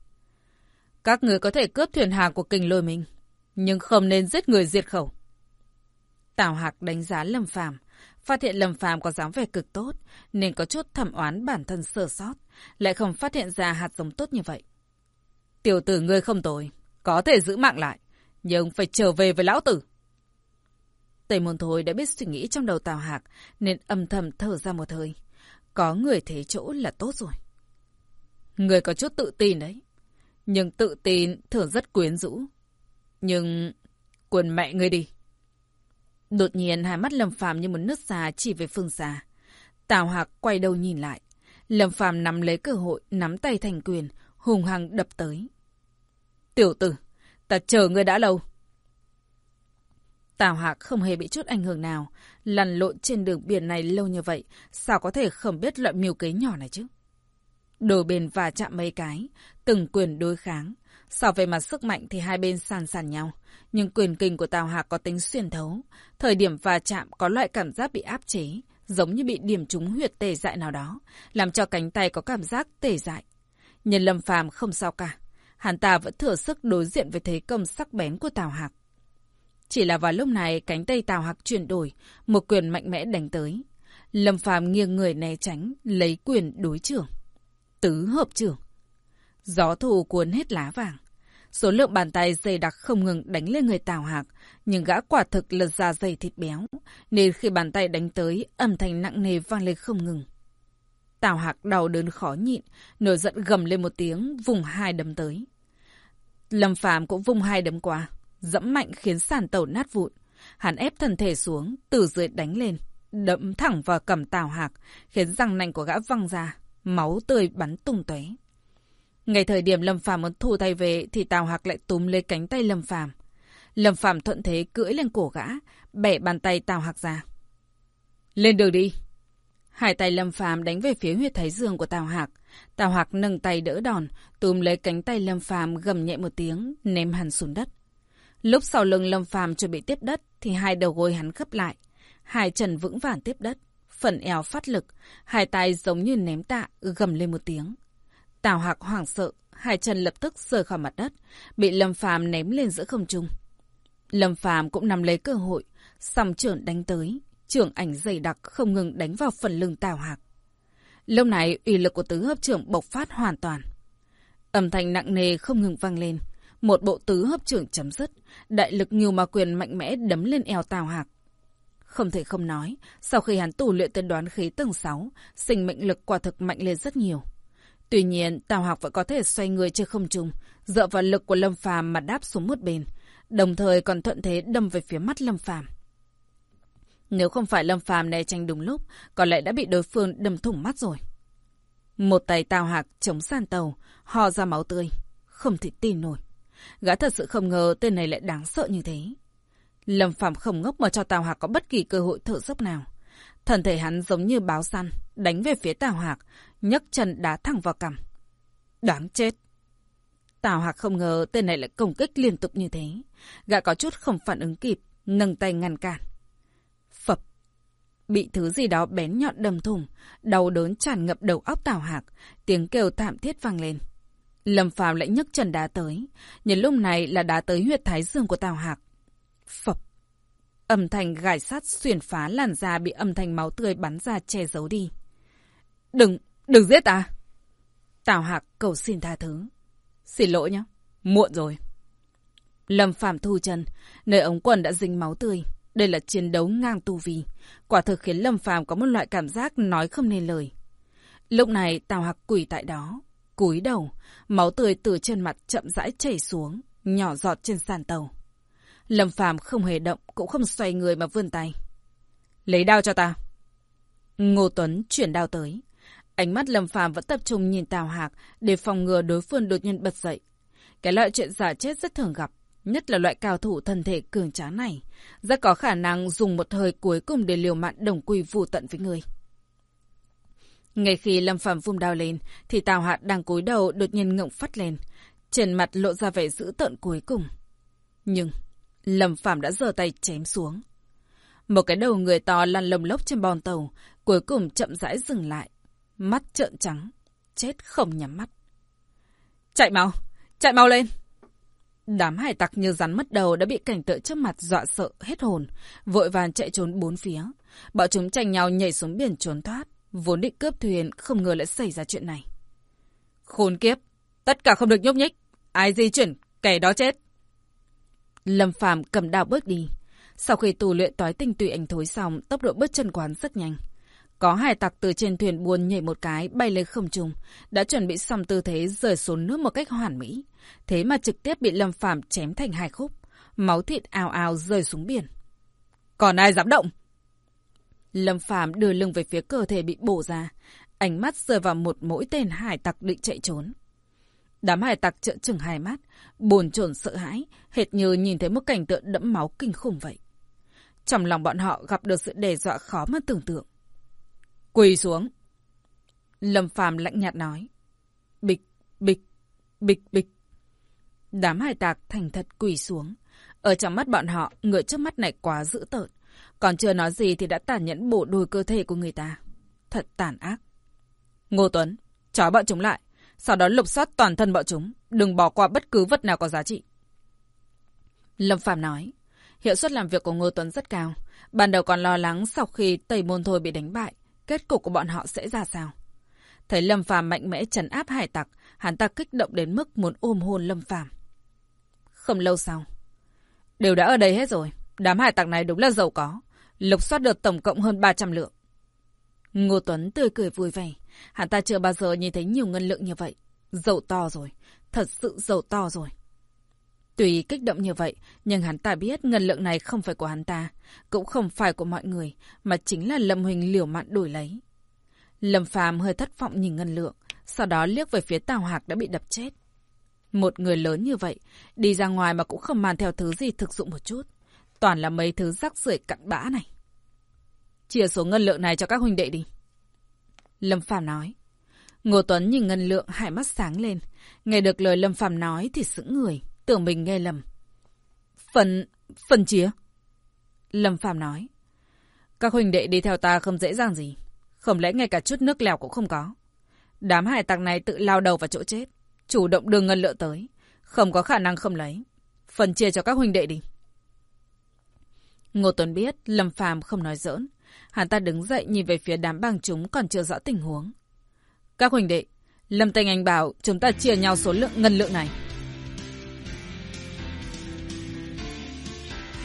A: Các người có thể cướp thuyền hàng của kình lôi mình, nhưng không nên giết người diệt khẩu. Tào Hạc đánh giá Lâm Phàm, phát hiện Lâm Phàm có dáng vẻ cực tốt, nên có chút thẩm oán bản thân sơ sót, lại không phát hiện ra hạt giống tốt như vậy. Tiểu tử ngươi không tồi, có thể giữ mạng lại, nhưng phải trở về với lão tử. Tây Môn Thôi đã biết suy nghĩ trong đầu Tào Hạc, nên âm thầm thở ra một hơi. Có người thế chỗ là tốt rồi. Người có chút tự tin đấy. Nhưng tự tin thường rất quyến rũ. Nhưng... Quần mẹ ngươi đi. Đột nhiên hai mắt Lâm Phàm như một nước xa chỉ về phương xa. Tào Hạc quay đầu nhìn lại. Lâm Phàm nắm lấy cơ hội, nắm tay thành quyền, hùng hăng đập tới. Tiểu tử, ta chờ ngươi đã lâu. Tào Hạc không hề bị chút ảnh hưởng nào. Lăn lộn trên đường biển này lâu như vậy, sao có thể không biết loại mưu kế nhỏ này chứ? Đôi bên và chạm mấy cái, từng quyền đối kháng. So về mặt sức mạnh thì hai bên sàn sàn nhau. Nhưng quyền kinh của Tào Hạc có tính xuyên thấu. Thời điểm va chạm có loại cảm giác bị áp chế, giống như bị điểm trúng huyệt tê dại nào đó, làm cho cánh tay có cảm giác tê dại. Nhân lâm phàm không sao cả. Hắn ta vẫn thừa sức đối diện với thế công sắc bén của Tào Hạc. Chỉ là vào lúc này cánh tay Tào Hạc chuyển đổi, một quyền mạnh mẽ đánh tới. Lâm Phàm nghiêng người né tránh, lấy quyền đối trưởng. Tứ hợp trưởng. Gió thù cuốn hết lá vàng. Số lượng bàn tay dày đặc không ngừng đánh lên người Tào Hạc, nhưng gã quả thực lật ra dày thịt béo, nên khi bàn tay đánh tới, âm thanh nặng nề vang lên không ngừng. Tào Hạc đau đớn khó nhịn, nổi giận gầm lên một tiếng, vùng hai đấm tới. Lâm Phàm cũng vung hai đấm qua, dẫm mạnh khiến sàn tàu nát vụn. Hắn ép thân thể xuống, từ dưới đánh lên, đẫm thẳng vào cầm Tào Hạc, khiến răng nanh của gã văng ra, máu tươi bắn tung tóe. Ngay thời điểm Lâm Phàm muốn thu tay về thì Tào Hạc lại túm lấy cánh tay Lâm Phàm. Lâm Phàm thuận thế cưỡi lên cổ gã, bẻ bàn tay Tào Hạc ra. Lên đường đi. Hai tay Lâm Phàm đánh về phía huyệt thái dương của Tào Hạc. Tào Hạc nâng tay đỡ đòn, túm lấy cánh tay Lâm Phàm gầm nhẹ một tiếng, ném hắn xuống đất. Lúc sau lưng Lâm Phàm chuẩn bị tiếp đất thì hai đầu gối hắn khấp lại, hai chân vững vàng tiếp đất, phần eo phát lực, hai tay giống như ném tạ, gầm lên một tiếng. Tào Hạc hoảng sợ, hai chân lập tức rời khỏi mặt đất, bị Lâm Phàm ném lên giữa không trung. Lâm Phàm cũng nắm lấy cơ hội, song trưởng đánh tới, trưởng ảnh dày đặc không ngừng đánh vào phần lưng Tào Hạc. Lúc này, uy lực của tứ hợp trưởng bộc phát hoàn toàn. Âm thanh nặng nề không ngừng vang lên, Một bộ tứ hấp trưởng chấm dứt, đại lực nhiều ma quyền mạnh mẽ đấm lên eo Tào Hạc. Không thể không nói, sau khi hắn tù luyện tới đoán khí tầng 6, sinh mệnh lực quả thực mạnh lên rất nhiều. Tuy nhiên, Tào Học vẫn có thể xoay người trên không trung, dựa vào lực của Lâm Phàm mà đáp xuống một bên, đồng thời còn thuận thế đâm về phía mắt Lâm Phàm. Nếu không phải Lâm Phàm né tránh đúng lúc, có lẽ đã bị đối phương đâm thủng mắt rồi. Một tay Tào Hạc chống sàn tàu, ho ra máu tươi, không thể tin nổi. Gã thật sự không ngờ tên này lại đáng sợ như thế. Lâm Phàm không ngốc mà cho Tào Hạc có bất kỳ cơ hội thở dốc nào. Thần thể hắn giống như báo săn, đánh về phía Tào Hạc, nhấc chân đá thẳng vào cằm. Đáng chết. Tào Hạc không ngờ tên này lại công kích liên tục như thế. Gã có chút không phản ứng kịp, nâng tay ngăn cản. Phập. Bị thứ gì đó bén nhọn đâm thủng, đau đớn tràn ngập đầu óc Tào Hạc, tiếng kêu thảm thiết vang lên. Lâm Phàm lại nhấc chân đá tới, nhân lúc này là đá tới huyệt thái dương của Tào Hạc. Phập. Âm thanh gài sắt xuyên phá làn da bị âm thanh máu tươi bắn ra che giấu đi. Đừng, đừng giết ta. Tào Hạc cầu xin tha thứ. Xin lỗi nhé, muộn rồi. Lâm Phạm thu chân, nơi ống quần đã dính máu tươi. Đây là chiến đấu ngang tu vi. Quả thực khiến Lâm Phạm có một loại cảm giác nói không nên lời. Lúc này Tào Hạc quỳ tại đó, cúi đầu, máu tươi từ trên mặt chậm rãi chảy xuống, nhỏ giọt trên sàn tàu. Lâm Phàm không hề động, cũng không xoay người mà vươn tay. Lấy đao cho ta. Ngô Tuấn chuyển đao tới. Ánh mắt Lâm Phàm vẫn tập trung nhìn Tào Hạc để phòng ngừa đối phương đột nhiên bật dậy. Cái loại chuyện giả chết rất thường gặp, nhất là loại cao thủ thân thể cường tráng này, rất có khả năng dùng một thời cuối cùng để liều mạng đồng quy vụ tận với người. Ngay khi Lâm Phàm vung đao lên, thì Tào Hạc đang cúi đầu đột nhiên ngộng phát lên, trên mặt lộ ra vẻ dữ tợn cuối cùng. Nhưng Lâm Phàm đã giơ tay chém xuống. Một cái đầu người to lăn lồng lốc trên bòn tàu, cuối cùng chậm rãi dừng lại. Mắt trợn trắng, chết không nhắm mắt. Chạy mau, chạy mau lên! Đám hải tặc như rắn mất đầu đã bị cảnh tượng trước mặt dọa sợ hết hồn, vội vàng chạy trốn bốn phía. Bọn chúng tranh nhau nhảy xuống biển trốn thoát, vốn định cướp thuyền không ngờ lại xảy ra chuyện này. Khốn kiếp, tất cả không được nhúc nhích, ai di chuyển, kẻ đó chết. Lâm Phàm cầm đao bước đi. Sau khi tù luyện tói tinh tụy ảnh thối xong, tốc độ bước chân quán rất nhanh. Có hải tặc từ trên thuyền buồn nhảy một cái, bay lên không trung, đã chuẩn bị xong tư thế rời xuống nước một cách hoàn mỹ. Thế mà trực tiếp bị Lâm Phàm chém thành hai khúc, máu thịt ào ào rơi xuống biển. Còn ai dám động? Lâm Phàm đưa lưng về phía cơ thể bị bổ ra, ánh mắt rơi vào một mỗi tên hải tặc định chạy trốn. Đám hải tặc trợn trừng hai mắt, buồn chồn sợ hãi, hệt như nhìn thấy một cảnh tượng đẫm máu kinh khủng vậy. Trong lòng bọn họ gặp được sự đe dọa khó mà tưởng tượng. Quỳ xuống. Lâm Phàm lạnh nhạt nói. Bịch, bịch, bịch, bịch. Đám hải tạc thành thật quỳ xuống. Ở trong mắt bọn họ, người trước mắt này quá dữ tợn. Còn chưa nói gì thì đã tàn nhẫn bổ đôi cơ thể của người ta. Thật tàn ác. Ngô Tuấn, trói bọn chúng lại. Sau đó lục soát toàn thân bọn chúng. Đừng bỏ qua bất cứ vật nào có giá trị. Lâm Phạm nói. Hiệu suất làm việc của Ngô Tuấn rất cao. Ban đầu còn lo lắng sau khi Tây Môn Thôi bị đánh bại. Kết cục của bọn họ sẽ ra sao? Thấy Lâm Phàm mạnh mẽ trấn áp hải tặc, hắn ta kích động đến mức muốn ôm hôn Lâm Phàm. Không lâu sau, đều đã ở đây hết rồi. Đám hải tặc này đúng là giàu có. Lục soát được tổng cộng hơn 300 lượng. Ngô Tuấn tươi cười vui vẻ. Hắn ta chưa bao giờ nhìn thấy nhiều ngân lượng như vậy. Giàu to rồi. Thật sự giàu to rồi. Tuy kích động như vậy, nhưng hắn ta biết ngân lượng này không phải của hắn ta, cũng không phải của mọi người, mà chính là Lâm Huỳnh liều mạng đổi lấy. Lâm Phàm hơi thất vọng nhìn ngân lượng, sau đó liếc về phía Tào Hạc đã bị đập chết. Một người lớn như vậy, đi ra ngoài mà cũng không mang theo thứ gì thực dụng một chút. Toàn là mấy thứ rắc rưởi cặn bã này. Chia số ngân lượng này cho các huynh đệ đi. Lâm Phàm nói. Ngô Tuấn nhìn ngân lượng hai mắt sáng lên. Nghe được lời Lâm Phàm nói thì sững người, tưởng mình nghe lầm. Phần... phần chia? Lâm Phàm nói. Các huynh đệ đi theo ta không dễ dàng gì. Không lẽ ngay cả chút nước lèo cũng không có. Đám hải tặc này tự lao đầu vào chỗ chết. Chủ động đưa ngân lượng tới. Không có khả năng không lấy. Phần chia cho các huynh đệ đi. Ngô Tuấn biết Lâm Phàm không nói giỡn. Hắn ta đứng dậy nhìn về phía đám băng chúng còn chưa rõ tình huống. Các huynh đệ, Lâm Tây Anh bảo chúng ta chia nhau số lượng ngân lượng này.